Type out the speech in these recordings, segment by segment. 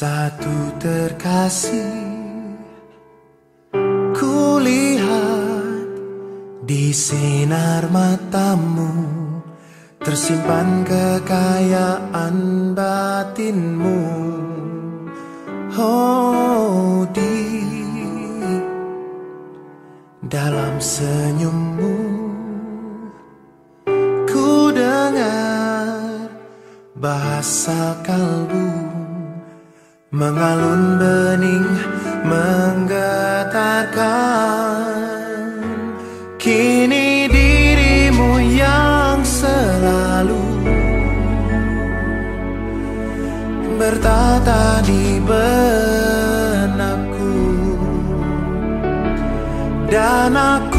Satu terkasih. Kulihat di sinar matamu Tersimpan kekayaan batinmu. Oh di dalam senyummu Ku dengar bahasa kalbu Mengalun bening menggetarkan. Kini dirimu yang selalu Bertata di benakku. Dan aku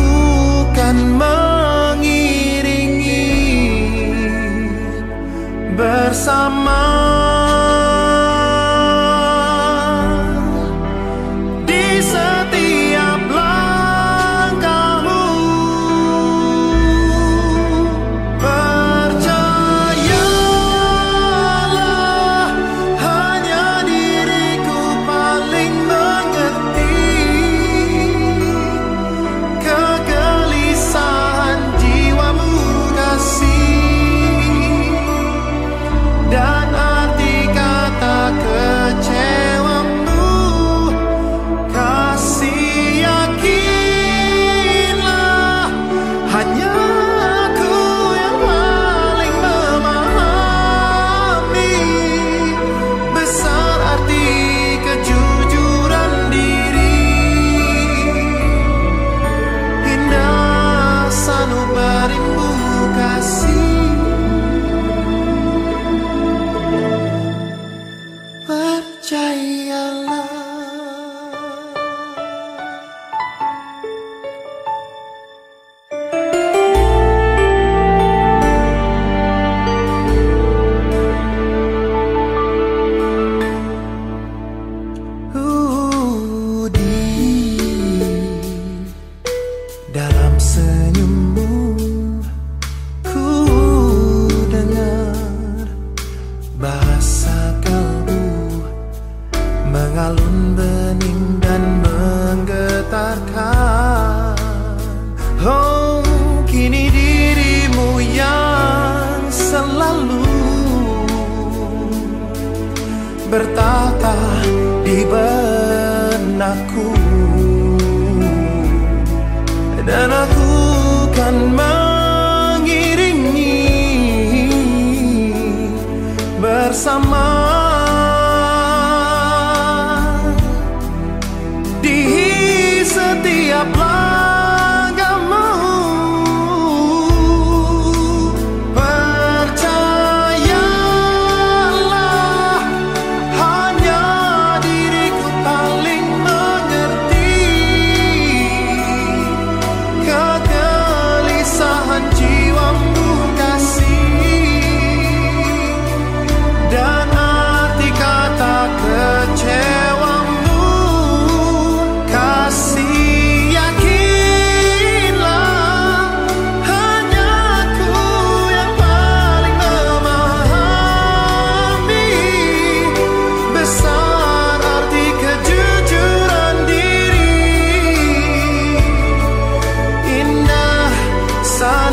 selalu Bertata di benakku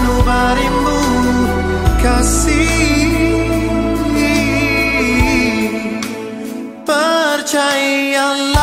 penuh kasih. Percayalah